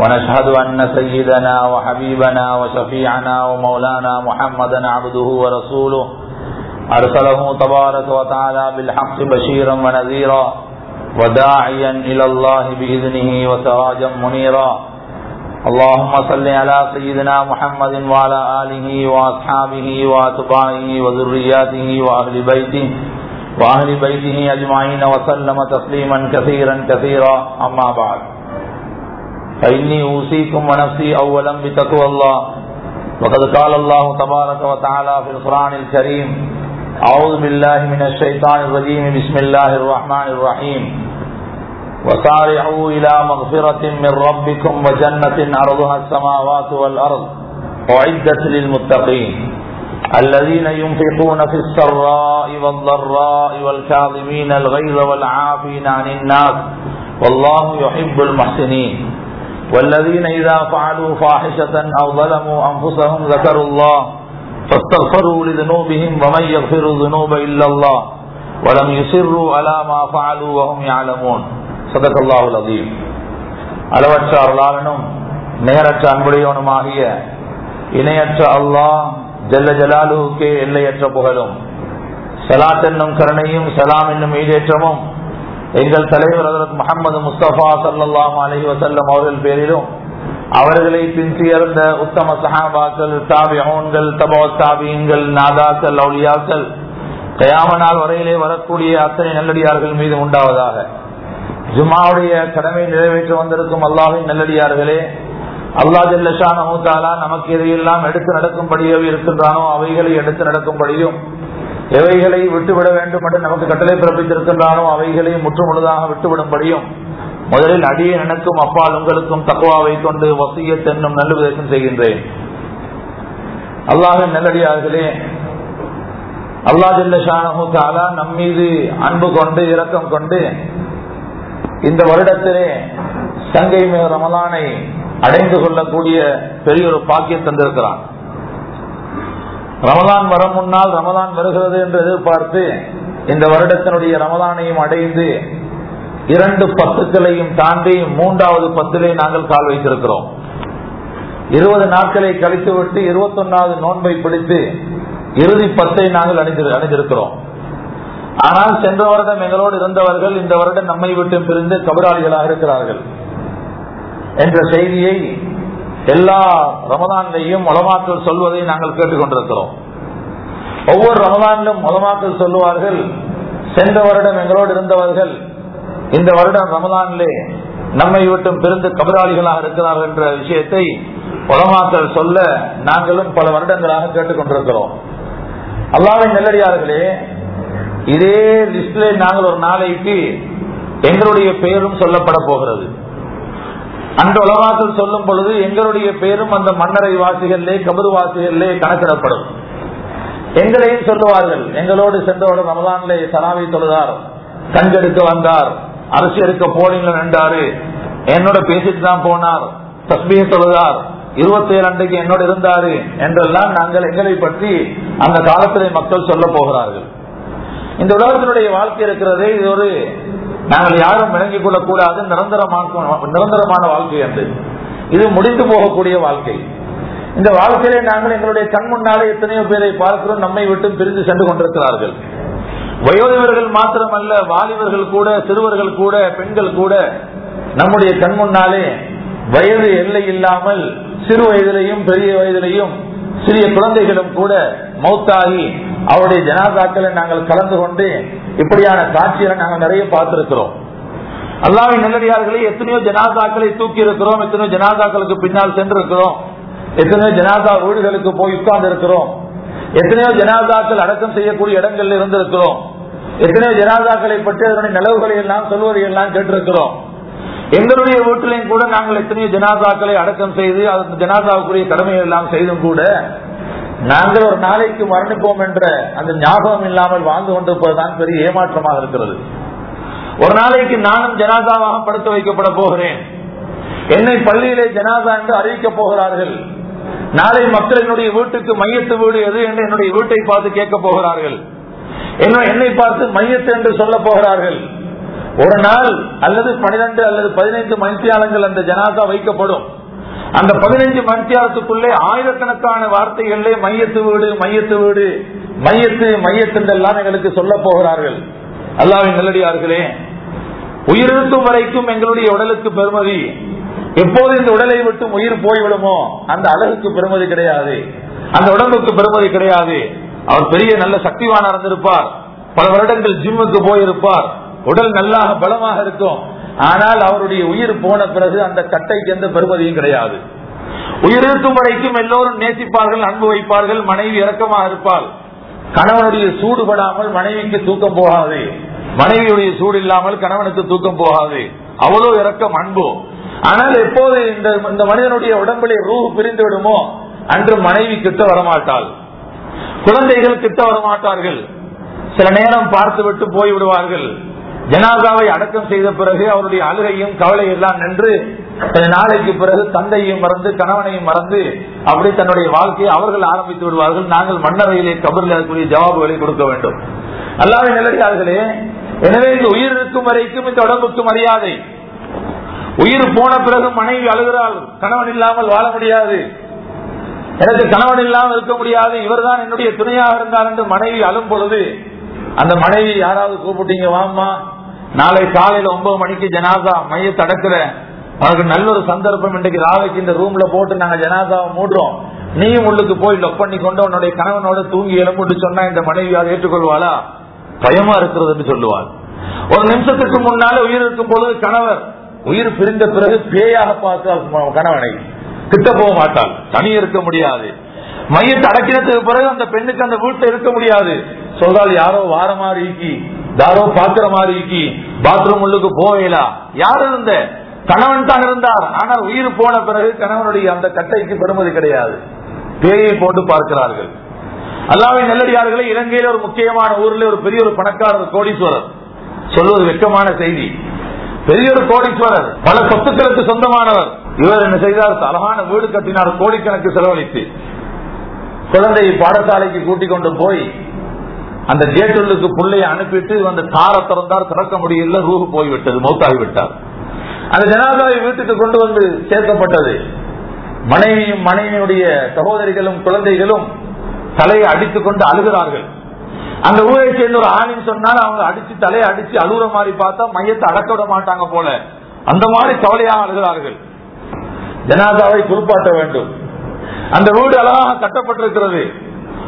ونشهد أن سيدنا وحبيبنا وشفيعنا ومولانا محمدا عبده ورسوله. أرسله تبارك وتعالى بالحق بشيرا ونذيرا وداعيا إلى الله بإذنه وسراجا منيرا. اللهم صل على سيدنا محمد وعلى آله وأصحابه وأتباعه وذرياته وأهل بيته وأهل بيته أجمعين وسلم تسليما كثيرا كثيرا. أما بعد. فإني أوصيكم ونفسي أولا بتقوى الله وقد قال الله تبارك وتعالى في القرآن الكريم أعوذ بالله من الشيطان الرجيم بسم الله الرحمن الرحيم وسارعوا إلى مغفرة من ربكم وجنة عرضها السماوات والأرض أعدت للمتقين الذين ينفقون في السراء والضراء والكاظمين الغيظ والعافين عن الناس والله يحب المحسنين والذين إذا فعلوا فاحشة أو ظلموا أنفسهم ذكروا الله فاستغفروا لذنوبهم ومن يغفر الذنوب إلا الله ولم يصروا على ما فعلوا وهم يعلمون صدق الله العظيم அளவற்ற அருளாளனும் நேரற்ற அன்புடையவனுமாகிய இணையற்ற அல்லாஹ் ஜல்ல ஜலாலுக்கே எல்லையற்ற புகழும் சலாத் என்னும் கருணையும் சலாம் என்னும் ஈடேற்றமும் எங்கள் தலைவர் அதற்கு முகமது முஸ்தபா சல்லாஹ் அலஹி வசல்லம் அவர்கள் பேரிலும் அவர்களை பின்சியர்ந்த உத்தம சஹாபாக்கள் தாபியோன்கள் தபோ தாபியங்கள் நாதாக்கள் அவுளியாக்கள் கயாமனால் வரையிலே வரக்கூடிய அத்தனை நல்லடியார்கள் மீது உண்டாவதாக. ஜுமாவுடைய கடமை நிறைவேற்ற வந்திருக்கும் அல்லாஹின் நல்லடியார்களே அல்லா ஜல்லஷான் அமுத்தாலா நமக்கு எதையெல்லாம் எடுத்து நடக்கும்படியோ இருக்கின்றானோ அவைகளை எடுத்து நடக்கும்படியும் எவைகளை விட்டுவிட வேண்டும் என்று நமக்கு கட்டளை பிறப்பித்திருக்கின்றானோ அவைகளை முற்றுமுழுதாக விட்டுவிடும்படியும் முதலில் அடியே எனக்கும் அப்பால் உங்களுக்கும் தக்குவாவை கொண்டு வசிய தென்னும் நல்லுபதேசம் செய்கின்றேன். அல்லாஹின் நல்லடியார்களே அல்லா ஜல்லஷானு நம் மீது அன்பு கொண்டு இரக்கம் கொண்டு இந்த வருடத்திலே சங்கை மிக ரமலானை அடைந்து கொள்ளக்கூடிய பெரிய ஒரு பாக்கியம் தந்திருக்கிறான். ரமலான் வர முன்னால் ரமலான் வருகிறது என்று எதிர்பார்த்து இந்த வருடத்தினுடைய ரமலானையும் அடைந்து இரண்டு பத்துக்களையும் தாண்டி மூன்றாவது பத்திலே நாங்கள் கால் வைத்திருக்கிறோம். இருபது நாட்களை கழித்துவிட்டு இருபத்தி ஒன்னாவது நோன்பை பிடித்து இறுதி பத்தை நாங்கள் அணிந்திருக்கிறோம். ஆனால் சென்ற வருடம் எங்களோடு இருந்தவர்கள் இந்த வருடம் நம்மை விட்டு பிரிந்து கபராளிகளாக இருக்கிறார்கள். என்ற செய்தியை எல்லா ரமதான்லையும் உலமாக்கள் சொல்வதை நாங்கள் கேட்டுக்கொண்டிருக்கிறோம். ஒவ்வொரு ரமதானிலும் உலமாக்கள் சொல்லுவார்கள் சென்ற வருடம் எங்களோடு இருந்தவர்கள் இந்த வருடம் ரமதானிலே நம்மை விட்டும் பிறந்து கபராளிகளாக இருக்கிறார்கள் என்ற விஷயத்தை உலமாக்கள் சொல்ல நாங்களும் பல வருடங்களாக கேட்டுக்கொண்டிருக்கிறோம். அல்லாவின் நெல்லடியார்களே இதே லிஸ்ட்ல நாங்கள் ஒரு நாளைக்கு எங்களுடைய பெயரும் சொல்லப்பட போகிறது. அந்த உலகத்தில் சொல்லும் பொழுது எங்களுடைய பேரும் அந்த மன்னரை வாசிகளிலே கபரு வாசிகளிலே கணக்கிடப்படும். எங்களையும் சொல்லுவார்கள் எங்களோடு சென்றோட ரமலான்லே சராவை தொழுதார் கஞ்செடுக்க வந்தார் அரசு எடுக்க போனீங்க நின்றாரு என்னோட பேசிட்டு தான் போனார் தஸ்மியை தொழுதார் இருபத்தி ஏழு அன்றைக்கு என்னோட இருந்தாரு என்றெல்லாம் நாங்கள் எங்களை பற்றி அந்த காலத்திலே மக்கள் சொல்ல போகிறார்கள். இந்த உலகத்தினுடைய வாழ்க்கை இருக்கிறதே இது ஒரு நாங்கள் யாரும் விளங்கிக் கொள்ளக்கூடாது நிரந்தரமான நிரந்தரமான வாழ்க்கை என்று இது முடிந்து போகக்கூடிய வாழ்க்கை. இந்த வாழ்க்கையிலே நாங்கள் எங்களுடைய கண் முன்னாலே எத்தனையோ பேரை பார்க்கிறோம். நம்மை விட்டு பிரிந்து சென்று கொண்டிருக்கிறார்கள். வயோதிவர்கள் மாத்திரமல்ல வாலிபர்கள் கூட சிறுவர்கள் கூட பெண்கள் கூட நம்முடைய கண் முன்னாலே வயது எல்லை இல்லாமல் சிறு வயதிலையும் பெரிய வயதிலையும் சிறிய குழந்தைகளும் கூட மௌத்தாகி அவருடைய ஜனாதாக்களை நாங்கள் கலந்து கொண்டு இப்படியான காட்சிகளை நாங்கள் நிறைய பார்த்திருக்கிறோம். அல்லாவின் நல்லடியார்களே எத்தனையோ ஜனாதாக்களை தூக்கி இருக்கிறோம் எத்தனையோ ஜனாதாக்களுக்கு பின்னால் சென்றிருக்கிறோம் எத்தனையோ ஜனாதா வீடுகளுக்கு போய் உட்கார்ந்து இருக்கிறோம் எத்தனையோ ஜனாதாக்கள் அடக்கம் செய்யக்கூடிய இடங்களில் இருந்திருக்கிறோம் எத்தனையோ ஜனாதாக்களை பற்றி அதனுடைய நிலவுகளை எல்லாம் சொல்வதை எல்லாம் கேட்டிருக்கிறோம். எங்களுடைய வீட்டிலையும் கூட நாங்கள் எத்தனையோ ஜனாதாக்களை அடக்கம் செய்து அந்த ஜனாதாவுக்குரிய கடமைகள் எல்லாம் செய்தும் கூட நாங்கள் ஒரு நாளைக்கு மரணிப்போம் என்ற அந்த ஞாபகம் இல்லாமல் வாழ்ந்து கொண்டிருப்பதுதான் பெரிய ஏமாற்றமாக இருக்கிறது. ஒரு நாளைக்கு நானும் ஜனாதாவாக படுத்து வைக்கப்பட போகிறேன். என்னை பள்ளியிலே ஜனாதா என்று அறிவிக்கப் போகிறார்கள். நாளை மக்கள் என்னுடைய வீட்டுக்கு மையத்து வீடு எது என்று என்னுடைய வீட்டை பார்த்து கேட்க போகிறார்கள். என்னை பார்த்து மையத்து என்று சொல்ல போகிறார்கள். ஒரு நாள் அல்லது பனிரெண்டு அல்லது பதினைந்து மணித்தியாலங்கள் அந்த ஜனாதா வைக்கப்படும். அந்த பதினைஞ்சு மணித்தியாலத்துக்குள்ளே ஆயிரக்கணக்கான வார்த்தைகளிலே மையத்து வீடு மையத்து வீடு மையத்து மையத்து எங்களுக்கு சொல்ல போகிறார்கள். அல்லாவின் நல்லடியார்களே உயிரிழக்கும் வரைக்கும் எங்களுடைய உடலுக்கு பெருமதி எப்போது இந்த உடலை விட்டு உயிர் போய்விடுமோ அந்த அழகுக்கு பெருமதி கிடையாது. அந்த உடம்புக்கு பெருமதி கிடையாது. அவர் பெரிய நல்ல சக்திவான இருந்திருப்பார். பல வருடங்கள் ஜிம்முக்கு போயிருப்பார். உடல் நல்லாக பலமாக இருக்கும். ஆனால் அவருடைய உயிர் போன பிறகு அந்த கட்டைக்கு எந்த பெருமதியும் கிடையாது. உயிரிழக்கும் வரைக்கும் எல்லோரும் நேசிப்பார்கள் அன்பு வைப்பார்கள் மனைவி இறக்கமாக இருப்பார் கணவனுடைய சூடு படாமல் மனைவிக்கு தூக்கம் போகாது. மனைவியுடைய சூடு இல்லாமல் கணவனுக்கு தூக்கம் போகாது. அவ்வளோ இறக்கம் அன்பு. ஆனால் எப்போது இந்த இந்த மனிதனுடைய உடம்பிலே ரூ பிரிந்து விடுமோ அன்று மனைவி கிட்ட வரமாட்டாள். குழந்தைகள் கிட்ட வரமாட்டார்கள். சில நேரம் பார்த்து விட்டு போய் விடுவார்கள் ஜனாதாவை அடக்கம் செய்த பிறகு அவருடைய அழுகையும் கவலை எல்லாம் நின்று நாளைக்கு பிறகு தந்தையும் மறந்து கணவனையும் மறந்து அப்படி தன்னுடைய வாழ்க்கையை அவர்கள் ஆரம்பித்து விடுவார்கள். நாங்கள் மன்னரையிலே கபரில் இருக்கக்கூடிய ஜவாபுகளை கொடுக்க வேண்டும். அல்லாத நிலையார்களே எனவே இந்த உயிர் இருக்கும் வரைக்கும் இந்த உடம்புக்கு மரியாதை. உயிர் போன பிறகு மனைவி அழுகிறாள் கணவன் இல்லாமல் வாழ முடியாது. எனக்கு கணவன் இல்லாமல் இருக்க முடியாது. இவர்தான் என்னுடைய துணையாக இருந்தார் என்று மனைவி அழும் பொழுது அந்த மனைவி யாராவது கூப்பிட்டீங்க வாமா நாளை காலையில ஒன்பது மணிக்கு ஜனாதா மையத்தை அடக்குற அவருக்கு நல்ல ஒரு சந்தர்ப்பம் இன்றைக்கு ராவைக்கு இந்த ரூம்ல போட்டு நாங்க ஜனாதாவை மூடுறோம். நீயும் உள்ளுக்கு போய் லொக் பண்ணி கொண்டு உன்னுடைய கணவனோட தூங்கி எலும்புட்டு சொன்னா இந்த மனைவி அதை ஏற்றுக்கொள்வாளா? பயமா இருக்கிறது என்று சொல்லுவாள். ஒரு நிமிஷத்துக்கு முன்னால உயிர் இருக்கும் பொழுது கணவர் உயிர் பிரிந்த பிறகு பேயாக பார்த்தால் கணவனை கிட்ட போக மாட்டாள். தனி இருக்க முடியாது. மையத்தை அடக்கினதுக்கு பிறகு அந்த பெண்ணுக்கு அந்த வீட்டுல இருக்க முடியாது. சொல்றாள் யாரோ வார மாதிரி இருக்கி. யாரோ பாக்குற மாதிரி இருக்கி பாத்ரூம் உள்ளுக்கு போகலா யார் இருந்த? கணவன் தான் இருந்தார். ஆனால் உயிர் போன பிறகு கணவனுடைய அந்த கட்டைக்கு பெருமதி கிடையாது. பேயை போட்டு பார்க்கிறார்கள். அல்லாவே நல்லடியார்களே இலங்கையில ஒரு முக்கியமான ஊர்ல ஒரு பெரிய ஒரு பணக்காரர் கோடீஸ்வரர். சொல்வது வெக்கமான செய்தி. பெரிய ஒரு கோடீஸ்வரர் பல சொத்துக்களுக்கு சொந்தமானவர். இவர் என்ன செய்தார்? அழகான வீடு கட்டினார் கோடிக்கணக்கு செலவழித்து. குழந்தையை பாடசாலைக்கு கூட்டிக் கொண்டு போய் அந்த ஜேட்டலுக்கு பிள்ளைய அனுப்பிட்டு அந்த காரை திறந்தார் திறக்க முடியல ரூஹு போய்விட்டது மௌத்தாகிவிட்டார் அந்த ஜனாதாவை வீட்டுக்கு கொண்டு வந்து சேர்க்கப்பட்டது. மனைவியும் மனைவியுடைய சகோதரிகளும் குழந்தைகளும் தலையை அடித்துக் கொண்டு அழுகிறார்கள். அந்த ஊரை சேர்ந்த ஒரு ஆணின்னு சொன்னால் அவங்க அடிச்சு தலையை அடிச்சு அழுகுற மாதிரி பார்த்தா மையத்தை அடக்க விட மாட்டாங்க போல. அந்த மாதிரி கவலையாக அழுகிறார்கள். ஜனாதாவை குறிப்பாட்ட வேண்டும். அந்த வீடு அழகாக கட்டப்பட்டிருக்கிறது.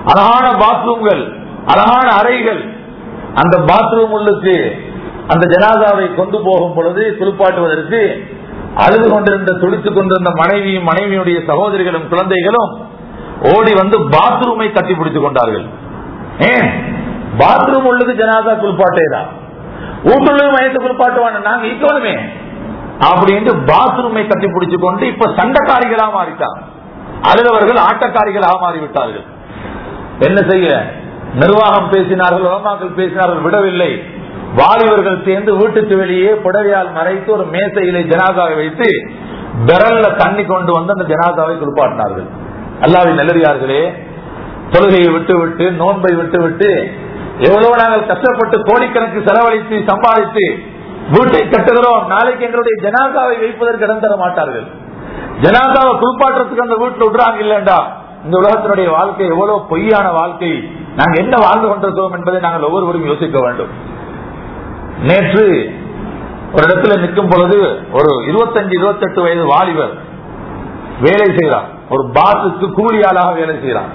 அழகான பாத்ரூம்கள் அழகான அறைகள். அந்த பாத்ரூம் உள்ளுக்கு அந்த ஜனாதாவை கொண்டு போகும் பொழுது குளிப்பாட்டுவதற்கு அழுது கொண்டிருந்த துடித்துக் கொண்டிருந்த மனைவியும் மனைவியுடைய சகோதரிகளும் குழந்தைகளும் ஓடி வந்து பாத்ரூமை கட்டி பிடித்துக் கொண்டார்கள். ஏன்? பாத்ரூம் உள்ளது ஜனாதா குளிப்பாட்டேதான் வீட்டுள்ள மையத்தை குளிப்பாட்டுவான நாங்க ஈக்கணுமே அப்படின்ட்டு பாத்ரூமை கட்டி பிடிச்சு கொண்டு இப்ப சண்டைக்காரிகளா மாறிட்டார் அழுதவர்கள் ஆட்டக்காரிகளாக மாறிவிட்டார்கள். என்ன செய்ய? நிர்வாகம் பேசினார்கள் உலமாக்கள் பேசினார்கள் விடவில்லை. வாலிபர்கள் சேர்ந்து வீட்டுக்கு வெளியே புடவையால் மறைத்து ஒரு மேசையிலே ஜனாதாவை வைத்து விரல்ல தண்ணி கொண்டு வந்து அந்த ஜனாதாவை குளிப்பாட்டினார்கள். அல்லாவி நல்லறியார்களே தொழுகையை விட்டு விட்டு நோன்பை விட்டு விட்டு எவ்வளவு நாங்கள் கஷ்டப்பட்டு கோடிக்கணக்கு செலவழித்து சம்பாதித்து வீட்டை கட்டுகிறோம். நாளைக்கு எங்களுடைய ஜனாதாவை வைப்பதற்கு இடம் தர மாட்டார்கள். ஜனாதாவை குளிப்பாட்டுறதுக்கு அந்த வீட்டுல விடுறாங்க இல்லண்டா? இந்த உலகத்தினுடைய வாழ்க்கை எவ்வளவு பொய்யான வாழ்க்கை நாங்க என்ன வாழ்ந்து கொண்டிருக்கிறோம் என்பதை நாங்கள் ஒவ்வொருவரும் யோசிக்க வேண்டும். நேற்று ஒரு இடத்துல நிற்கும் பொழுது ஒரு இருபத்தஞ்சு இருபத்தெட்டு வயது வாலிபர் வேலை செய்கிறார். ஒரு பாசுக்கு கூலியாளாக வேலை செய்கிறார்.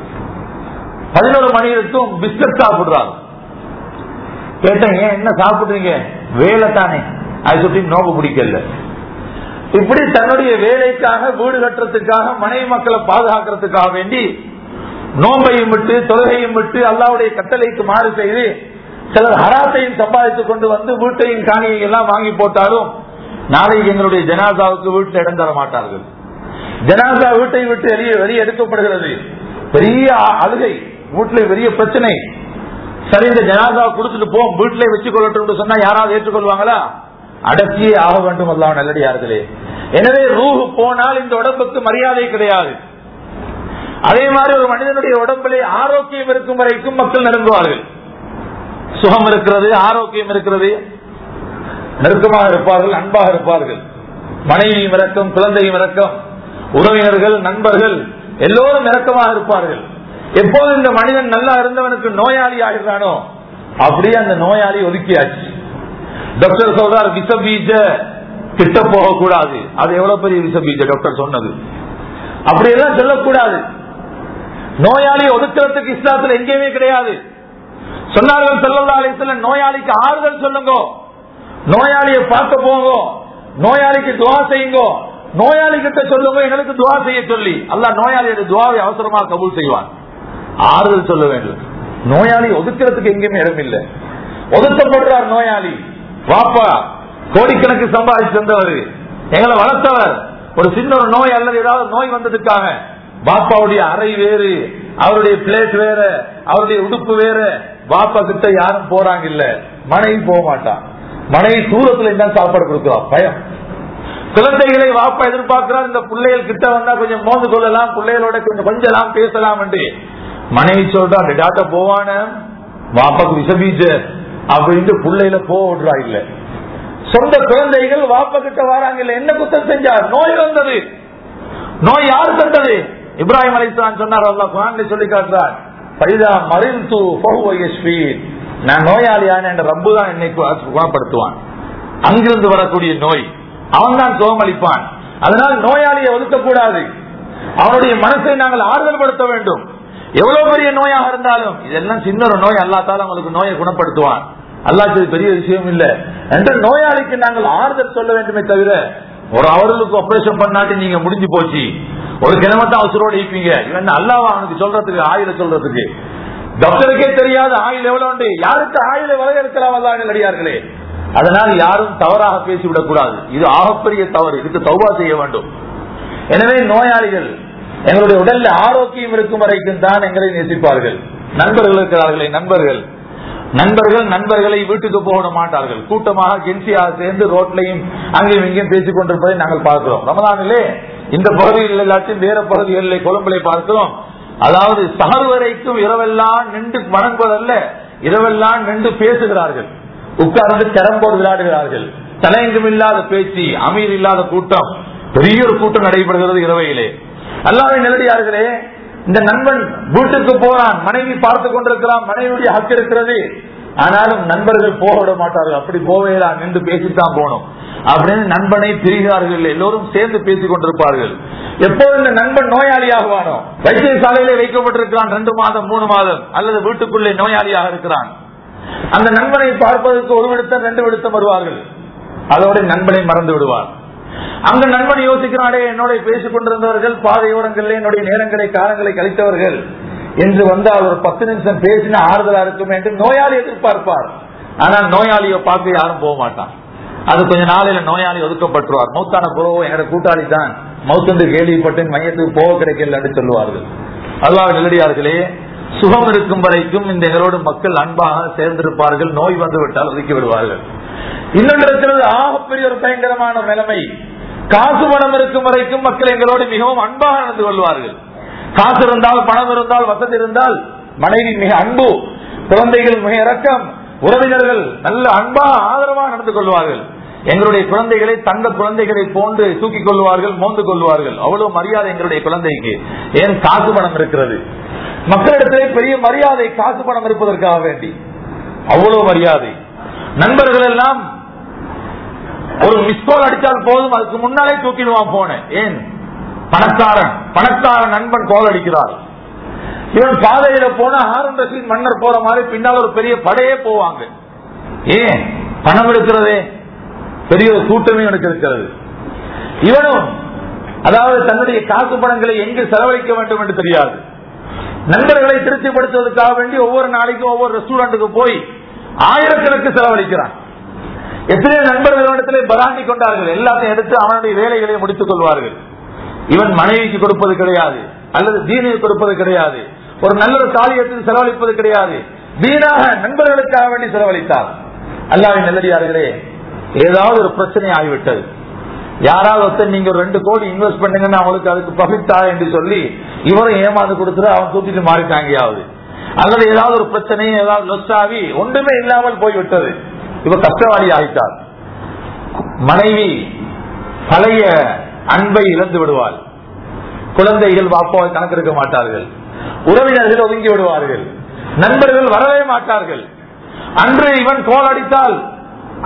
பதினோரு மணி வரைக்கும் பிஸ்கட் சாப்பிடுறாரு. கேட்டேன் ஏன் என்ன சாப்பிடுறீங்க? வேலை தானே. அது சொல்லி நோக்கு பிடிக்கல. இப்படி தன்னுடைய வேலைக்காக வீடு கட்டுறதுக்காக மனைவி மக்களை பாதுகாக்கிறதுக்காக வேண்டி நோம்பையும் விட்டு தொழுகையும் விட்டு அல்லாவுடைய கட்டளைக்கு மாறு செய்து சிலர் ஹராத்தையும் சம்பாதித்துக் கொண்டு வந்து வீட்டையும் காணியையும் எல்லாம் வாங்கி போட்டாலும் நாளைக்கு எங்களுடைய ஜனாசாவுக்கு வீட்டில் இடம் தர மாட்டார்கள். ஜனாசா வீட்டை விட்டு வெளியே வெளியே எடுக்கப்படுகிறது. பெரிய அழுகை வீட்டுல பெரிய பிரச்சனை. சரி இந்த ஜனாசாவை கொடுத்துட்டு போவோம் வீட்டிலே வச்சுக்கொள்ளட்டும் சொன்னா யாராவது ஏற்றுக்கொள்வாங்களா? அடக்கியே ஆக வேண்டும் அல்லா நல்லடியார்களே. எனவே ரூஹு போனால் இந்த உடம்புக்கு மரியாதை கிடையாது. அதே மாதிரி ஒரு மனிதனுடைய உடம்பிலே ஆரோக்கியம் இருக்கும் வரைக்கும் மக்கள் நெருங்குவார்கள். சுகம் இருக்கிறது ஆரோக்கியம் இருக்கிறது. நெருக்கமாக இருப்பார்கள் அன்பாக இருப்பார்கள். மனைவியும் இறக்கம் குழந்தையும் இறக்கம் உறவினர்கள் நண்பர்கள் எல்லோரும் இறக்கமாக இருப்பார்கள். எப்போது இந்த மனிதன் நல்லா இருந்தவனுக்கு நோயாளி ஆகிறானோ அப்படியே அந்த நோயாளி ஒதுக்கியாச்சு. டாக்டர் சொல்றார் விஷ பீஜ கிட்ட போக கூடாது அது எவ்வளவு பெரிய விஷ பீஜ டாக்டர் சொன்னது. அப்படியெல்லாம் சொல்லக்கூடாது. நோயாளி ஒதுக்கிறதுக்கு இஸ்லாத்துல எங்கேயுமே கிடையாது. சொன்னார்கள் செல்லல்லா அலிஸ்ல நோயாளிக்கு ஆறுதல் சொல்லுங்க. நோயாளியை பார்க்க போங்க. நோயாளிக்கு துவா செய்யுங்க. நோயாளி கிட்ட சொல்லுங்க எங்களுக்கு துவா செய்ய சொல்லி. அல்ல நோயாளியோட துவாவை அவசரமா கபூல் செய்வான். ஆறுதல் சொல்ல வேண்டும். நோயாளி ஒதுக்கிறதுக்கு எங்கேயுமே இடம் இல்லை. ஒதுக்கப்படுறார் நோயாளி. வாப்பா கோடிக்கணக்கு சம்பாதிச்சு தந்தவர். எங்களை வளர்த்தவர். ஒரு சின்ன ஒரு நோய் அல்லது ஏதாவது நோய் வந்ததுக்காக. பாப்பாவுடைய அறை வேறு அவருடைய பிளேட் வேற அவருடைய உடுப்பு வேற. பாப்பா கிட்ட யாரும் போறாங்க இல்ல மனைவி போக மாட்டான் மனைவி தூரத்துல என்ன சாப்பாடு கொடுக்கலாம் பயம். குழந்தைகளை வாப்பா எதிர்பார்க்கிறார். இந்த பிள்ளைகள் கிட்ட வந்தா கொஞ்சம் மோந்து கொள்ளலாம். பிள்ளைகளோட கொஞ்சம் கொஞ்சம் பேசலாம் என்று. மனைவி சொல்றா அந்த டாட்டா போவான. வாப்பாக்கு விஷபீஜ அப்படின்னு பிள்ளையில போடுறா இல்ல. சொந்த குழந்தைகள் வாப்ப கிட்ட வராங்க இல்ல என்ன குத்தம் செஞ்சார் நோய் வந்தது. நோய் யார் தந்தது? இப்ராஹிம் அலிஸ்லான் சொன்னார் அல்லா குரான் சொல்லி காட்டுறார். பைதா மறில் நான் நோயாளியான என்ற ரப்பு தான் என்னை குணப்படுத்துவான். அங்கிருந்து வரக்கூடிய நோய் அவன் தான் சுகமளிப்பான் அதனால் நோயாளியை ஒதுக்கக்கூடாது அவனுடைய மனசை நாங்கள் ஆறுதல் படுத்த வேண்டும். எவ்வளவு பெரிய நோயாக இருந்தாலும் இதெல்லாம் சின்ன ஒரு நோய் அல்லாத்தாலும் அவங்களுக்கு நோயை குணப்படுத்துவான். அல்லாத்தது பெரிய விஷயம் இல்ல. என்ற நோயாளிக்கு நாங்கள் ஆறுதல் சொல்ல வேண்டுமே தவிர ஒரு அவர்களுக்கு ஆபரேஷன் பண்ணாட்டி நீங்க முடிஞ்சு போச்சு. ஒரு கிழமை தான் அவசரோடு இருப்பீங்க இவன் அல்லாவா அவனுக்கு சொல்றதுக்கு ஆயுத சொல்றதுக்கு. டாக்டருக்கே தெரியாத ஆயுள் எவ்வளவு யாருக்கு ஆயுள வரையறுக்கலாம் அல்லாஹ் அடியார்களே? அதனால் யாரும் தவறாக பேசிவிடக் கூடாது இது ஆகப்பெரிய தவறு. இதுக்கு தௌபா செய்ய வேண்டும். எனவே நோயாளிகள் எங்களுடைய உடல்ல ஆரோக்கியம் இருக்கும் வரைக்கும் தான் எங்களை நேசிப்பார்கள். நண்பர்கள் இருக்கிறார்களே நண்பர்கள். நண்பர்கள் நண்பர்களை வீட்டுக்கு போக மாட்டார்கள். கூட்டமாக கென்சியாக சேர்ந்து ரோட்லையும் அங்கேயும் இங்கேயும் பேசிக் கொண்டிருப்பதை நாங்கள் பார்க்கிறோம். ரமதானிலே இந்த பகுதியில் எல்லாத்தையும் வேற பகுதிகளில் கொழும்பிலை பார்க்கிறோம் அதாவது சகர் வரைக்கும் இரவெல்லாம் நின்று வணங்குவதல்ல இரவெல்லாம் நின்று பேசுகிறார்கள். உட்கார்ந்து கேரம் போர்டு விளையாடுகிறார்கள். தலையங்கம் இல்லாத பேச்சு அமீர் இல்லாத கூட்டம். பெரிய ஒரு கூட்டம் நடைபெறுகிறது இரவையிலே. அல்லாவை நிலடியார்களே இந்த நண்பன் வீட்டுக்கு போறான் மனைவி பார்த்து கொண்டிருக்கிறான் மனைவியுடைய ஹக்கு இருக்கிறது. ஆனாலும் நண்பர்கள் போக விட மாட்டார்கள். அப்படி போவேலா நின்று பேசித்தான் போனோம் அப்படின்னு நண்பனை பிரிகிறார்கள் எல்லோரும் சேர்ந்து பேசிக் கொண்டிருப்பார்கள். எப்போது இந்த நண்பன் நோயாளியாகுவானோ? வைத்தியசாலையிலே வைக்கப்பட்டிருக்கிறான். ரெண்டு மாதம் மூணு மாதம். அல்லது வீட்டுக்குள்ளே நோயாளியாக இருக்கிறான். அந்த நண்பனை பார்ப்பதற்கு ஒரு விடுத்தம் ரெண்டு விடுத்தம் வருவார்கள். அதோட நண்பனை மறந்து விடுவார். அங்க நண்பன் யோசிக்கிறானே என்னோட பேசிக் கொண்டிருந்தவர்கள் பாதையோரங்களில் என்னுடைய நேரங்களை காலங்களை கழித்தவர்கள் என்று வந்தால் ஒரு பத்து நிமிஷம் பேசின ஆறுதலா இருக்கும் என்று நோயாளி எதிர்பார்ப்பார். ஆனால் நோயாளியை பார்க்க யாரும் போக மாட்டான். அது கொஞ்ச நாளையில நோயாளி ஒதுக்கப்பட்டுருவார். மௌத்தான புறவோ என்னோட கூட்டாளி தான். மௌத்தந்து கேள்விப்பட்டு மையத்துக்கு போக கிடைக்கல என்று சொல்லுவார்கள். அல்லாஹ் நெல்லடியார்களே சுகம் இருக்கும் வரைக்கும் இந்த எங்களோடு மக்கள் அன்பாக சேர்ந்திருப்பார்கள். நோய் வந்து விட்டால் ஒதுக்கி விடுவார்கள். இன்னொன்று இருக்கிறது ஆகப்பெரிய ஒரு பயங்கரமான நிலைமை. காசு பணம் இருக்கும் வரைக்கும் மக்கள் எங்களோடு மிகவும் அன்பாக நடந்து கொள்வார்கள். காசு இருந்தால் பணம் இருந்தால் வசதி இருந்தால் மனைவி மிக அன்பு குழந்தைகள் மிக இறக்கம் உறவினர்கள் நல்ல அன்பாக ஆதரவாக நடந்து கொள்வார்கள். எங்களுடைய குழந்தைகளை தங்க குழந்தைகளை போன்று தூக்கிக் கொள்வார்கள் மோந்து கொள்வார்கள். அவ்வளவு மரியாதை எங்களுடைய குழந்தைக்கு. ஏன் காசு பணம் இருக்கிறது? மக்களிடத்திலே பெரிய மரியாதை காசு பணம் இருப்பதற்காக வேண்டி. அவ்வளவு மரியாதை. நண்பர்கள் எல்லாம் ஒரு மிஸ்கோல் அடித்தால் போதும் அதுக்கு முன்னாலே தூக்கிடுவான் போன ஏன்? பணக்காரன் பணக்கார நண்பன் கோல் அடிக்கிறார் இவன் பாதையில போனா ஹாரன் ரஷீத் மன்னர் போற மாதிரி பின்னால் ஒரு பெரிய படையே போவாங்க. ஏன்? பணம் இருக்கிறதே. பெரிய ஒரு கூட்டமே எனக்கு இருக்கிறது. இவனும் அதாவது தன்னுடைய காசு பணங்களை எங்கு செலவழிக்க வேண்டும் என்று தெரியாது. நண்பர்களை திருப்திப்படுத்துவதற்காக வேண்டி ஒவ்வொரு நாளைக்கும் ஒவ்வொரு ரெஸ்டாரண்ட்டுக்கு போய் ஆயிரக்கணக்கு செலவழிக்கிறான். எத்தனையோ நண்பர்களிடத்திலே பராண்டி கொண்டார்கள். எல்லாத்தையும் எடுத்து அவனுடைய வேலைகளை முடித்துக் கொள்வார்கள். இவன் மனைவிக்கு கொடுப்பது கிடையாது அல்லது தீனுக்கு கொடுப்பது கிடையாது ஒரு நல்ல ஒரு காரியத்தில் செலவழிப்பது கிடையாது. வீணாக நண்பர்களுக்காக வேண்டி செலவழித்தார். அல்லாவின் நல்லடியார்களே ஏதாவது ஒரு பிரச்சனை ஆகிவிட்டது. யாராவது ஒருத்தர் நீங்க ஒரு ரெண்டு கோடி இன்வெஸ்ட் பண்ணுங்கன்னா அவங்களுக்கு அதுக்கு ப்ராஃபிட்டா என்று சொல்லி இவரும் ஏமாந்து கொடுத்துட்டு அவன் தூக்கிட்டு மாறிட்டாங்கியாவது. அல்லது ஏதாவது ஒரு பிரச்சனை ஏதாவது லொஸ் ஒன்றுமே இல்லாமல் போய்விட்டது. இவ கஷ்டவாளி ஆகிட்டார். மனைவி பழைய அன்பை இழந்து விடுவாள். குழந்தைகள் வாப்பாவை கணக்கெடுக்க மாட்டார்கள். உறவினர்கள் ஒதுங்கி விடுவார்கள். நண்பர்கள் வரவே மாட்டார்கள். அன்று இவன் கோல் அடித்தால்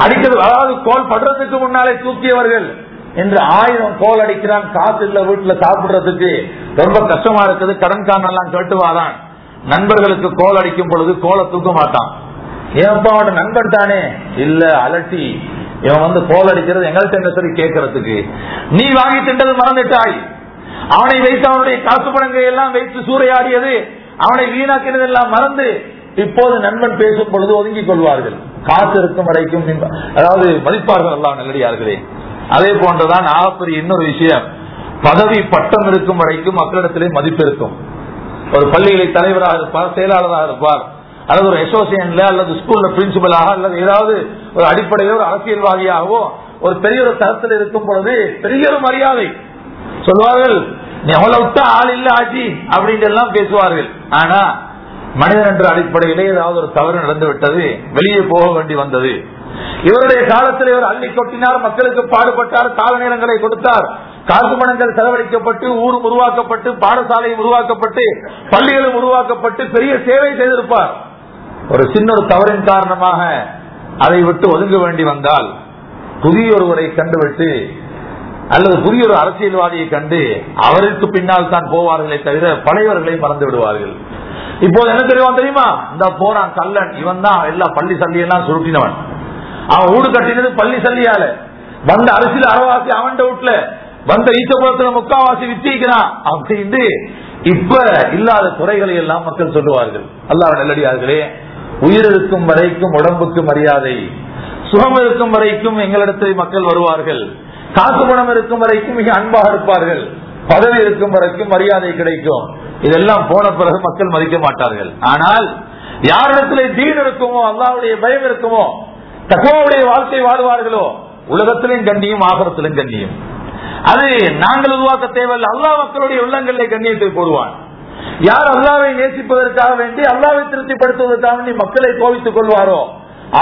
அடிக்கிறது அதாவது கோல் படுறதுக்கு முன்னாலே தூக்கியவர்கள் என்று ஆயிரம் கோல் அடிக்கிறான் காசு இல்ல வீட்டுல சாப்பிடுறதுக்கு ரொம்ப கஷ்டமா இருக்குது கடன்காரன் எல்லாம் கேட்டுவாரான் நண்பர்களுக்கு கோல் அடிக்கும் பொழுது கோலை தூக்க மாட்டான். ஏன்பா அவட நண்பன் தானே? இல்ல அலட்டி. இவன் வந்து கோல் அடிக்கிறது எங்கள்கிட்ட என்ன சரி கேட்கறதுக்கு? நீ வாங்கி தின்றது மறந்துட்டாய். அவனை வைத்து அவனுடைய காசு பணங்களை எல்லாம் வைத்து சூறையாடியது. அவனை வீணாக்கினது எல்லாம் மறந்து இப்போது நண்பன் பேசும் பொழுது ஒதுங்கிக் கொள்வார்கள். காசு இருக்கும் வரைக்கும் அதாவது மதிப்பார்கள் எல்லாம் நல்லடியார்களே. அதே போன்றுதான் ஆகப்பெரிய இன்னொரு விஷயம். பதவி பட்டம் இருக்கும் வரைக்கும் மக்களிடத்திலே மதிப்பு இருக்கும். ஒரு பள்ளிகளை தலைவராக இருப்பார் செயலாளராக இருப்பார். அல்லது ஒரு அசோசியேஷன்ல அல்லது ஸ்கூல்ல பிரின்சிபலாக அல்லது ஏதாவது ஒரு அடிப்படையில் ஒரு அரசியல்வாதியாகவோ ஒரு பெரிய ஒரு தரத்தில் இருக்கும் பொழுது பெரிய ஒரு மரியாதை. சொல்வார்கள் நீ எவ்வளவு ஆள் இல்ல ஆஜி அப்படின்னு எல்லாம் பேசுவார்கள். ஆனா மனிதன் என்ற அடிப்படையிலே ஏதாவது ஒரு தவறு நடந்து விட்டது வெளியே போக வேண்டி வந்தது. இவருடைய காலத்தில் இவர் அள்ளி கொட்டினார் மக்களுக்கு பாடுபட்டார் கால நேரங்களை கொடுத்தார். காசு பணங்கள் செலவழிக்கப்பட்டு ஊரும் உருவாக்கப்பட்டு பாடசாலையும் உருவாக்கப்பட்டு பள்ளிகளும் உருவாக்கப்பட்டு பெரிய சேவை செய்திருப்பார். ஒரு சின்ன ஒரு தவறின் காரணமாக அதை விட்டு ஒதுங்க வேண்டி வந்தால் புதிய ஒருவரை கண்டுவிட்டு அல்லது புதிய ஒரு அரசியல்வாதியை கண்டு அவருக்கு பின்னால் தான் போவார்களே தவிர பழையவர்களை மறந்து விடுவார்கள். இப்போது என்ன தெரியுமா தெரியுமா? இந்த போறான் கல்லன் இவன் தான் எல்லா பள்ளி சல்லியெல்லாம் சுருட்டினவன். அவன் ஊடு கட்டினது பள்ளி சல்லியால. வந்த அரசியல் அறவாசி அவன் வீட்டுல. வந்த ஈச்சபுரத்துல முக்காவாசி வித்திக்கிறான் அப்படின்னு இப்ப இல்லாத துறைகளை எல்லாம் மக்கள் சொல்லுவார்கள். அல்லாஹ் நல்லடியார்களே உயிர் இருக்கும் வரைக்கும் உடம்புக்கு மரியாதை சுகம் இருக்கும் வரைக்கும் எங்களிடத்தில் மக்கள் வருவார்கள். காசு பணம் இருக்கும் வரைக்கும் மிக அன்பாக இருப்பார்கள். பதவி இருக்கும் வரைக்கும் மரியாதை கிடைக்கும். இதெல்லாம் போன பிறகு மக்கள் மதிக்க மாட்டார்கள். ஆனால் யாரிடத்திலே தீன் இருக்குமோ அல்லாவுடைய பயம் இருக்குமோ தகவலுடைய வாழ்க்கை வாழ்வார்களோ உலகத்திலும் கண்ணியும் ஆகரத்திலும் கண்ணியும். அது நாங்கள் உருவாக்க தேவையில்லை. அல்லா மக்களுடைய உள்ளங்களிலே கண்ணியத்தை போடுவான். யார் அல்லாவை நேசிப்பதற்காக வேண்டி அல்லாவை திருப்திப்படுத்துவதற்காக வேண்டி மக்களை கோவித்துக் கொள்வாரோ?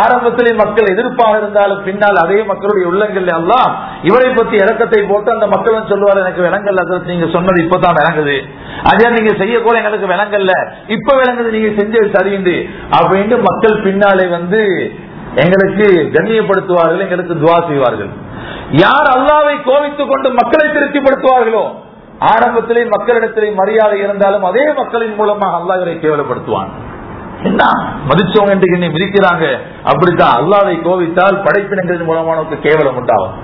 ஆரம்பத்திலே மக்கள் எதிர்ப்பாக இருந்தாலும் பின்னால் அதே மக்களுடைய உள்ளங்கள் எல்லாம் இவரை பத்தி இறக்கத்தை போட்டு அந்த மக்களும் சொல்லுவார் எனக்கு விலங்கல்ல அது நீங்க சொன்னது இப்பதான் விளங்குது. அதே நீங்க செய்ய கூட எங்களுக்கு விலங்கல்ல. இப்ப விளங்குது நீங்க செஞ்சது சரிந்து அப்படின்னு மக்கள் பின்னாலே வந்து எங்களுக்கு கண்ணியப்படுத்துவார்கள் எங்களுக்கு துவா செய்வார்கள். யார் அல்லாவை கோவித்துக் கொண்டு மக்களை திருப்திப்படுத்துவார்களோ ஆரம்பத்திலே மக்களிடத்திலே மரியாதை இருந்தாலும் அதே மக்களின் மூலமாக அல்லாஹ் இவரை கேவலப்படுத்துவான். என்ன? மதிச்சவங்க என்று என்னை மிதிக்கிறாங்க. அப்படித்தான். அல்லாவை கோவித்தால் படைப்பினங்களின் மூலமானவருக்கு கேவலம் உண்டாகும்.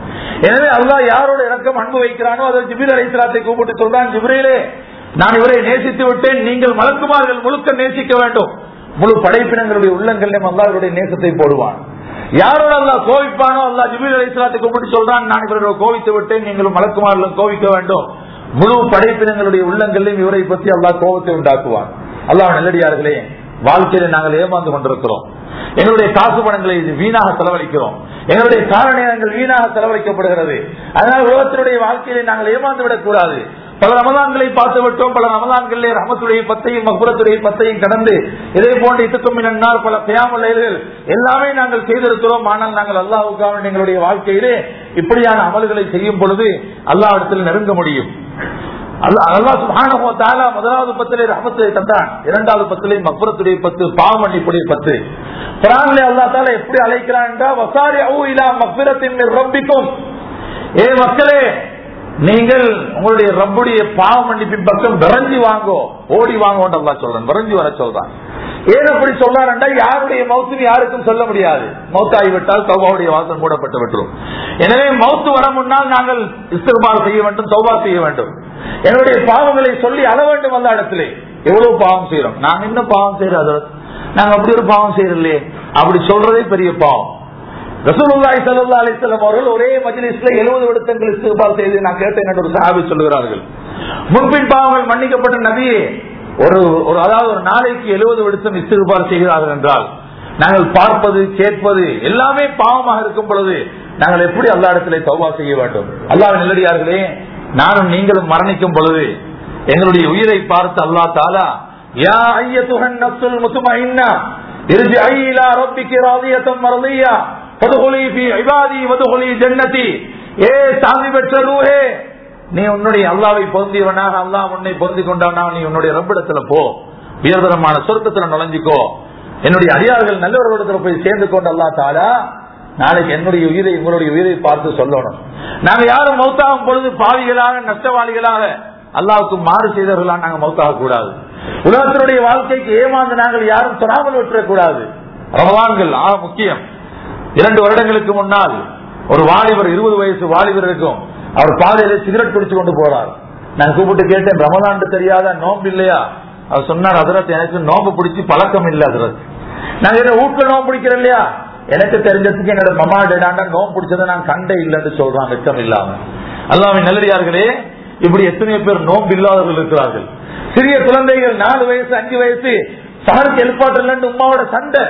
எனவே அல்லாஹ் யாரோட இறக்கம் அன்பு வைக்கிறானோ அதை ஜிபில் அலைத்தலாத்தை கூப்பிட்டு சொல்றான் ஜிபிரிலே நான் இவரை நேசித்து விட்டேன். நீங்கள் மலக்குமார்கள் முழுக்க நேசிக்க வேண்டும். முழு படைப்பினங்களுடைய உள்ளங்களிலும் அல்லாவுடைய நேசத்தை போடுவான். யாரோட அல்லா கோவிப்பானோ? அல்லா ஜிபில் அலைத்தலாத்தை கும்பிட்டு சொல்றான் நான் இவரோட கோவித்து விட்டேன். நீங்களும் மலக்குமாரிலும் கோவிக்க வேண்டும். முழு படைப்பினங்களுடைய உள்ளங்களிலும் இவரை பற்றி அல்லா கோபத்தை உண்டாக்குவார் அல்லாஹ் நல்லடியார்களே வாழ்க்கையில நாங்கள் ஏமாந்து கொண்டிருக்கிறோம். எங்களுடைய காசு பணங்களை வீணாக செலவழிக்கிறோம். எங்களுடைய கால நேரங்கள் வீணாக செலவழிக்கப்படுகிறது. அதனால் உலகத்தினுடைய வாழ்க்கையில நாங்கள் ஏமாந்து விடக்கூடாது. பல ரமதான்களை பார்த்து விட்டோம் பல ரமதான்களிலே ரமத்துடைய பத்தையும் மகுரத்துடைய பத்தையும் கடந்து இதே போன்ற இத்துக்கும் நாள் பல தியாமலைகள் எல்லாமே நாங்கள் செய்திருக்கிறோம். ஆனால் நாங்கள் அல்லாவுக்காக எங்களுடைய வாழ்க்கையிலே இப்படியான அமல்களை செய்யும் பொழுது அல்லாவிடத்தில் நெருங்க முடியும். முதலாவது பத்திலே ரமத்தை தந்தான். இரண்டாவது பத்திலே மக்புரத்துடைய பத்து பாவமன்னிப்புடைய பத்து. குரான்ல அல்லா தாலா எப்படி அழைக்கிறான் என்றால் வசாரி அவு இலா மக்பிரத்தின் ரப்பிக்கும். ஏ மக்களே நீங்கள் உங்களுடைய ரப்புடைய பாவ மன்னிப்பின் பக்கம் விரைஞ்சி வாங்கோ ஓடி வாங்கோன்னு அல்லா சொல்றேன். விரைஞ்சி வர சொல்றான். ஏன் அப்படி சொல்றாருண்டா யாருடைய மௌத்து யாருக்கும் சொல்ல முடியாது. மௌத்தாகிவிட்டால் சௌபாவுடைய வாசம் மூடப்பட்டு விட்டுரும். எனவே மௌத்து வர முன்னால் நாங்கள் இஸ்திர்பால் செய்ய வேண்டும் சௌபா செய்ய வேண்டும். என்னுடைய பாவங்களை சொல்லி அள வேண்டும் அந்த இடத்துல. எவ்வளவு பாவம் செய்யறோம் நாங்க இன்னும் பாவம் செய்யறோம் நாங்க அப்படி ஒரு பாவம் செய்யறோம் அப்படி சொல்றதே பெரிய பாவம். ரசூலுல்லாஹி ஸல்லல்லாஹு அலைஹி அவர்கள் ஒரே மஜ்லிஸ்ல 70 விடுத்தங்கள் இஸ்திக்பார் செய்து நான் கேட்டேன் என்று ஒரு சஹாபி சொல்கிறார்கள் முன்பின் பாவங்கள் மன்னிக்கப்பட்ட நபியே ஒரு ஒரு அதாவது ஒரு நாளைக்கு 70 விடுத்தம் இஸ்திக்பார் செய்கிறார்கள் என்றால் நாங்கள் பார்ப்பது கேட்பது எல்லாமே பாவமாக இருக்கும் பொழுது நாங்கள் எப்படி அல்லா இடத்திலே தௌபா செய்ய வேண்டும்? அல்லாஹ் நல்லடியார்களே நானும் நீங்களும் மரணிக்கும் பொழுது எங்களுடைய உயிரை பார்த்து அல்லா தாலா யா ஐயத்துஹன் நஃப்ஸுல் முத்மஇன்னா இர்ஜிஇ இலா ரப்பிகி ராதியத்தன் மர்தியா நீ உன்னுடைய அல்லாவை பொருந்தியவனாக அல்லாஹ் உன்னை பொருந்தி நீ உன்னுடைய ரப்பிடத்துல போ. உயர்தரமான சொர்க்கத்துல நுழைஞ்சிக்கோ. என்னுடைய அடியார்கள் நல்லவர்களிடத்துல போய் சேர்ந்து கொண்டு அல்லா தாரா நாளைக்கு என்னுடைய உயிரை உங்களுடைய உயிரை பார்த்து சொல்லணும். நாங்க யாரும் மௌத்தாகும் பொழுது பாவிகளாக நஷ்டவாளிகளாக அல்லாவுக்கு மாறு செய்தவர்களா நாங்க மௌத்தாக கூடாது. உலகத்தினுடைய வாழ்க்கைக்கு ஏமாந்து நாங்கள் யாரும் தொடாமல் விட்டுறக்கூடாது. ரமலான்கள் ஆக முக்கியம். இரண்டு வருடங்களுக்கு முன்னால் ஒரு வாலிபர் இருபது வயசு வாலிபர் இருக்கும். அவர் பாதையில சிகரெட் பிடிச்சு கொண்டு போறார். நான் கூப்பிட்டு கேட்டேன் ரமலான் தெரியாத? நோம்பு இல்லையா? அவர் சொன்னார் அதரத் எனக்கு நோம்பு பிடிச்சி பழக்கம் இல்லை அதரத் நாங்க என்ன வீட்டுல நோம்பு பிடிக்கிறேன் இல்லையா? எனக்கு தெரிஞ்சதுக்கு என்னோட மமா டேடாண்டா நோம்பு பிடிச்சதை நான் கண்டே இல்லைன்னு சொல்றான் வெச்சம் இல்லாம. அல்லாம நல்லடியார்களே இப்படி எத்தனையோ பேர் நோம்பு இல்லாதவர்கள் இருக்கிறார்கள். சிறிய குழந்தைகள் நாலு வயசு அஞ்சு வயசு சகருக்கு எழுப்பாட்டு உமாவோட சண்டை.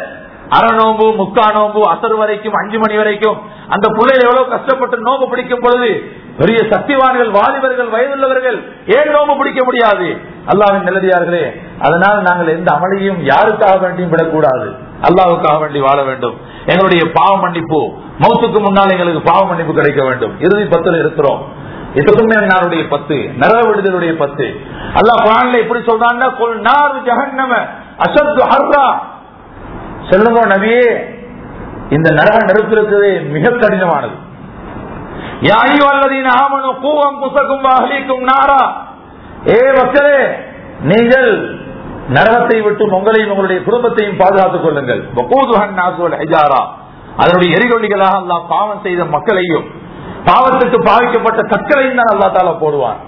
அரை நோம்பு முக்கா நோம்பு அசர் வரைக்கும் அஞ்சு மணி வரைக்கும். அந்த பிள்ளைகள் எவ்வளவு கஷ்டப்பட்டு நோம்பு பிடிக்கும் பொழுது பெரிய சக்திவான்கள் வாலிபர்கள் வயதுள்ளவர்கள் ஏன் நோம்பு பிடிக்க முடியாது? அல்லாவின் நிலதியார்களே அதனால் நாங்கள் எந்த அமளியும் யாருக்காக வேண்டியும் விடக்கூடாது. அல்லாவுக்காக வேண்டி வாழ வேண்டும். எங்களுடைய பாவ மன்னிப்பு மௌத்துக்கு முன்னால் எங்களுக்கு பாவ மன்னிப்பு கிடைக்க வேண்டும். இறுதி பத்துல இருக்கிறோம். இதுக்குமே நாளுடைய பத்து நரக விடுதலுடைய பத்து. அல்லாஹ் குரான்ல எப்படி சொல்றாங்கன்னா கொல் நார் ஜஹன்னம அசத்து ஹர்ரா. சொல்லுங்க நபியே இந்த நரக நெருப்பிருக்கிறது மிக கடினமானது. யாயுவல்லதீன ஆமனு கூவம் புசக்கும் அகலிக்கும் நாரா. ஏ மக்களே நீங்கள் நரகத்தை விட்டு உங்களையும் உங்களுடைய குடும்பத்தையும் பாதுகாத்துக் கொள்ளுங்கள். அதனுடைய எரிகொள்ளிகளாக அல்லா பாவம் செய்த மக்களையும் பாவத்துக்கு பாவிக்கப்பட்ட தக்களையும் தான் அல்லா தாலா போடுவான்.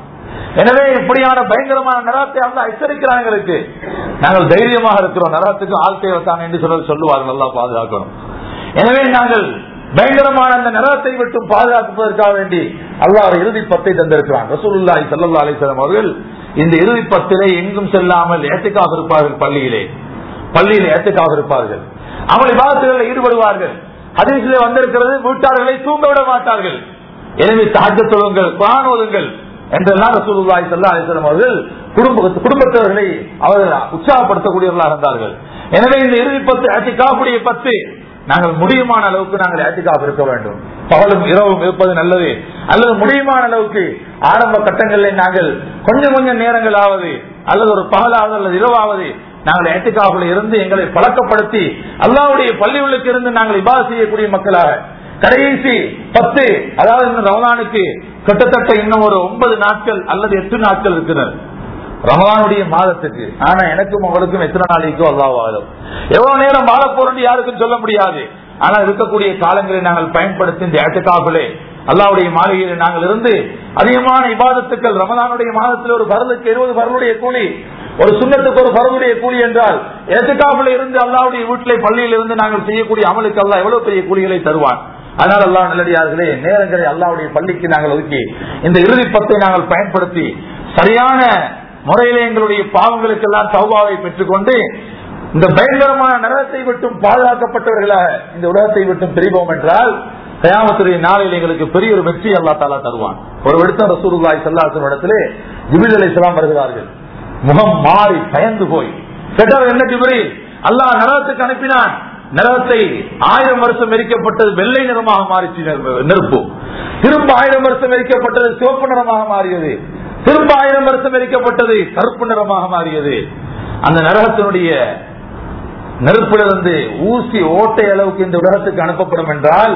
எனவே இப்படியான பயங்கரமான நராத்தை அவங்க எச்சரிக்கிறாங்க எங்களுக்கு. நாங்கள் தைரியமாக இருக்கிறோம். நராத்துக்கு ஆள் தேவைத்தான் என்று சொல்ல சொல்லுவார்கள். நல்லா பாதுகாக்கணும். எனவே நாங்கள் பயங்கரமான அந்த நரகத்தை விட்டு பாதுகாப்பதற்காக வேண்டி அல்லாஹ் இறுதி பத்தை தந்திருக்கிறான். ரசூலுல்லாஹி சல்லா அலைஹி அவர்கள் இந்த இறுதி பத்திலே எங்கும் செல்லாமல் ஏத்துக்காக இருப்பார்கள் பள்ளியிலே. பள்ளியிலே ஏத்துக்காக இருப்பார்கள். அமல் விவாதங்களில் ஈடுபடுவார்கள். ஹதீஸிலே வந்திருக்கிறது வீட்டாளர்களை தூங்க விட மாட்டார்கள். எனவே தாக்க தொழுங்கள் குரான் ஓதுங்கள். என்றெல்லாம் ரசூலுல்லாஹி ஸல்லல்லாஹு அலைஹி அவர்கள் குடும்ப குடும்பத்தவர்களை அவர்கள் உற்சாகப்படுத்தக்கூடியவர்களாக இருந்தார்கள். எனவே இந்த இறுதி பத்து ஏத்திக்காவுடைய பத்து நாங்கள் முடியுமான அளவுக்கு நாங்கள் ஏத்திக்காக இருக்க வேண்டும். பகலும் இரவும் இருப்பது நல்லது. அல்லது முடியுமான அளவுக்கு ஆரம்ப கட்டங்களில் நாங்கள் கொஞ்சம் கொஞ்சம் நேரங்களாவது அல்லது ஒரு பகலாவது அல்லது இரவாவது நாங்கள் ஏத்திக்காவுல இருந்து எங்களை பழக்கப்படுத்தி அல்லாவுடைய பள்ளிகளுக்கு இருந்து நாங்கள் இபா செய்யக்கூடிய மக்களாக கடைசி பத்து அதாவது இந்த ரமலானுக்கு கிட்டத்தட்ட இன்னும் ஒரு ஒன்பது நாட்கள் அல்லது எட்டு நாட்கள் இருக்கிறது. ரமலானுடைய மாதத்துக்கு. ஆனா எனக்கும் அவளுக்கும் எத்தனை நாளைக்கும் அல்லாவாலும் எவ்வளவு நேரம் வாழ போறோம் யாருக்கும் சொல்ல முடியாது. ஆனா இருக்கக்கூடிய காலங்களை நாங்கள் பயன்படுத்தி இந்த ஏட்டுக்காப்பிலே அல்லாவுடைய மாளிகையில் நாங்கள் இருந்து அதிகமான இபாதத்துக்கள் ரமதானுடைய மாதத்தில் ஒரு பரலுக்கு இருபது பரலுடைய கூலி ஒரு சுண்ணத்துக்கு ஒரு பரவுடைய கூலி என்றால் ஏத்துக்காப்பில் இருந்து அல்லாவுடைய வீட்டிலே பள்ளியில் இருந்து நாங்கள் செய்யக்கூடிய அமலுக்கு அல்லா எவ்வளவு பெரிய கூலிகளை தருவான்? அதனால் அல்லா நல்லடியார்களே நேரங்களை அல்லாவுடைய பள்ளிக்கு நாங்கள் ஒதுக்கி இந்த இறுதி பத்தை நாங்கள் பயன்படுத்தி சரியான முறையில எங்களுடைய பாவங்களுக்கெல்லாம் சௌபாவை பெற்றுக்கொண்டு இந்த பயங்கரமான நரகத்தை விட்டும் பாதுகாக்கப்பட்டவர்களாக இந்த உலகத்தை விட்டும் பிரிவோம் என்றால் கயாமத்துடைய நாளில் எங்களுக்கு பெரிய ஒரு வெற்றி அல்லா தாலா தருவான். ஒரு விடுத்த ரசூருல்லாய் செல்லாசன் இடத்திலே ஜிபில் அலி இஸ்லாம் வருகிறார்கள். முகம் மாறி பயந்து போய். கேட்டார் என்ன ஜிபிரி அல்லாஹ் நரகத்துக்கு அனுப்பினான். நிறத்தை ஆயிரம் வருஷம் எரிக்கப்பட்டது வெள்ளை நிறமாக மாறிச்சு நெருப்பு. திரும்ப ஆயிரம் வருஷம் எரிக்கப்பட்டது சிவப்பு நிறமாக மாறியது. திரும்ப ஆயிரம் வருஷம் எரிக்கப்பட்டது கருப்பு நிறமாக மாறியது. அந்த நரகத்தினுடைய நெருப்பிலிருந்து ஊசி ஓட்டை அளவுக்கு இந்த உலகத்துக்கு அனுப்பப்படும் என்றால்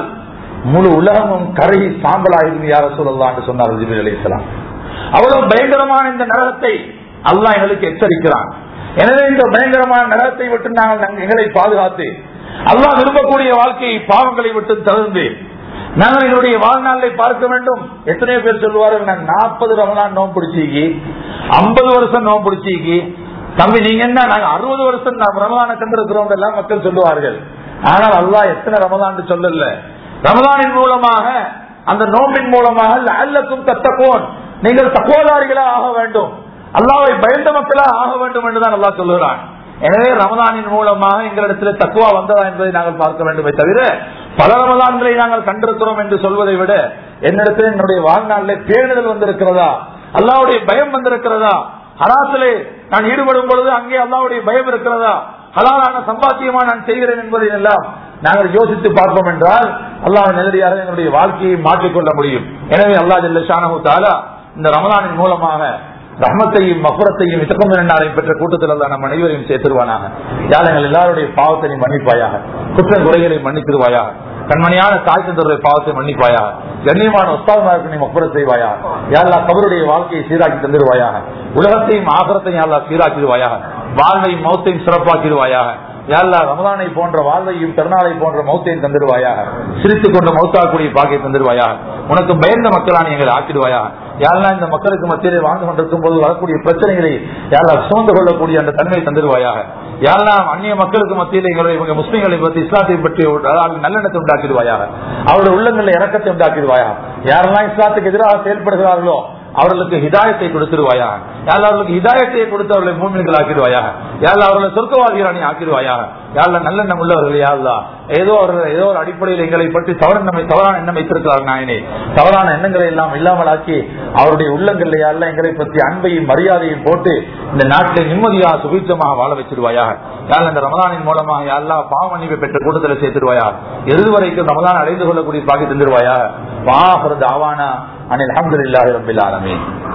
முழு உலகமும் கருகி சாம்பலாயிருந்து யார சொல்லலாம் என்று சொன்னார் ஜிபில் அலி அவ்வளவு பயங்கரமான இந்த நரகத்தை அல்லாஹ் எங்களுக்கு எச்சரிக்கிறான். எனவே இந்த பயங்கரமான நரகத்தை விட்டு நாங்கள் எங்களை பாதுகாத்து அல்லாஹ் விரும்பக்கூடிய வாழ்க்கையை பாவங்களை விட்டு தவிர்ந்து நாங்கள் என்னுடைய வாழ்நாளை பார்க்க வேண்டும். எத்தனையோ பேர் சொல்லுவார்கள் நான் நாற்பது ரமலான் நோம் பிடிச்சிக்கி ஐம்பது வருஷம் நோம் பிடிச்சிக்கி தம்பி நீங்க என்ன நாங்க அறுபது வருஷம் நான் ரமலான கண்டிருக்கிறோம் எல்லாம் மக்கள் சொல்லுவார்கள். ஆனால் அல்லாஹ் எத்தனை ரமலான் சொல்லல. ரமதானின் மூலமாக அந்த நோம்பின் மூலமாக அல்லக்கும் தத்தப்போன் நீங்கள் தக்குவதாரிகளா ஆக வேண்டும். அல்லாவை பயந்த மக்களா ஆக வேண்டும் என்றுதான் நல்லா சொல்லுகிறான். எனவே ரமதானின் மூலமாக எங்களிடத்தில் தக்குவா வந்ததா என்பதை நாங்கள் பார்க்க வேண்டுமே தவிர பல ரமதான்களை நாங்கள் கண்டிருக்கிறோம் என்று சொல்வதை விட என்னிடத்தில் என்னுடைய வாழ்நாளில் பேரிடல் வந்திருக்கிறதா? அல்லாவுடைய பயம் வந்திருக்கிறதா? ஹராசிலே நான் ஈடுபடும் பொழுது அங்கே அல்லாவுடைய பயம் இருக்கிறதா? ஹலாலான சம்பாத்தியமா நான் செய்கிறேன் என்பதை எல்லாம் நாங்கள் யோசித்து பார்ப்போம் என்றால் அல்லாஹ் நேரடியாக எங்களுடைய வாழ்க்கையை மாற்றிக்கொள்ள முடியும். எனவே அல்லா ஜல்ல ஷானஹு தாலா இந்த ரமலானின் மூலமாக ரஹ்மத்தையும் மகுரத்தையும் இத்தகம் நாளையும் பெற்ற கூட்டத்தில் அல்ல நம் அனைவரையும் சேர்த்துருவானாக. யாழங்கள் எல்லாருடைய பாவத்தை மன்னிப்பாயாக. குற்றம் குறைகளை மன்னித்திருவாயாக. கண்மணியான தாய் தந்தருடைய பாவத்தை மன்னிப்பாயாக. கண்ணியமான உஸ்தாதமாருக்கு நீ மப்புறம் செய்வாயா யாரா கபருடைய வாழ்க்கையை சீராக்கி தந்துடுவாயாக உலகத்தையும் ஆகரத்தையும் யாரா சீராக்கிடுவாயாக. வாழ்வையும் மௌத்தையும் சிறப்பாக்கிடுவாயாக. யாழ்லா ரமதானை போன்ற வாழ்வையும் திருநாளை போன்ற மௌத்தையும் தந்துடுவாயாக. சிரித்துக் கொண்டு மௌத்தாக்கூடிய பாக்கை தந்துடுவாயாக. உனக்கு பயந்த மக்களான எங்களை ஆக்கிடுவாயாக. யாரெல்லாம் இந்த மக்களுக்கு மத்தியிலே வாழ்ந்து கொண்டிருக்கும் போது வரக்கூடிய பிரச்சனைகளை யாரெல்லாம் சுமந்து கொள்ளக்கூடிய அந்த தன்மையை தந்துடுவாயாக. யாரெல்லாம் அந்நிய மக்களுக்கு மத்தியில் எங்களுடைய இவங்க முஸ்லீம்களை பற்றி இஸ்லாத்தை பற்றி நல்லெண்ணத்தை உண்டாக்கிடுவாயாக. அவருடைய உள்ளங்களில் இறக்கத்தை உண்டாக்கிடுவாயாக. யாரெல்லாம் இஸ்லாத்துக்கு எதிராக செயல்படுகிறார்களோ அவர்களுக்கு ஹிதாயத்தை கொடுத்துருவாயாக. யாழ் அவர்களுக்கு ஹிதாயத்தை கொடுத்து அவர்களை மூமின்கள் ஆக்கிடுவாயாக யாழ் அவர்களை சொர்க்கவாதிகராணி ஆக்கிடுவாயாக. யாழ்ல நல்லெண்ணம் உள்ளவர்கள் யாழ்லா. ஏதோ அவர்கள் ஏதோ ஒரு அடிப்படையில் எங்களை பற்றி தவறு நம்மை தவறான எண்ணம் வைத்திருக்கிறார் நாயனே. தவறான எண்ணங்களை எல்லாம் இல்லாமலாக்கி அவருடைய உள்ளங்கள் யாழ்ல எங்களை பற்றி அன்பையும் மரியாதையும் போட்டு இந்த நாட்டை நிம்மதியாக சுபீட்சமாக வாழ வச்சிருவாயாக யாழ் இந்த ரமதானின் மூலமாக யாழ்லா பாவ பெற்ற கூட்டத்தில் சேர்த்துருவாயா எது வரைக்கும் ரமதான் அடைந்து கொள்ளக்கூடிய பாக்கி தந்துருவாயா வாஹரது ஆவானா அனில் அஹமதுல்லாஹி ரபில் Amém.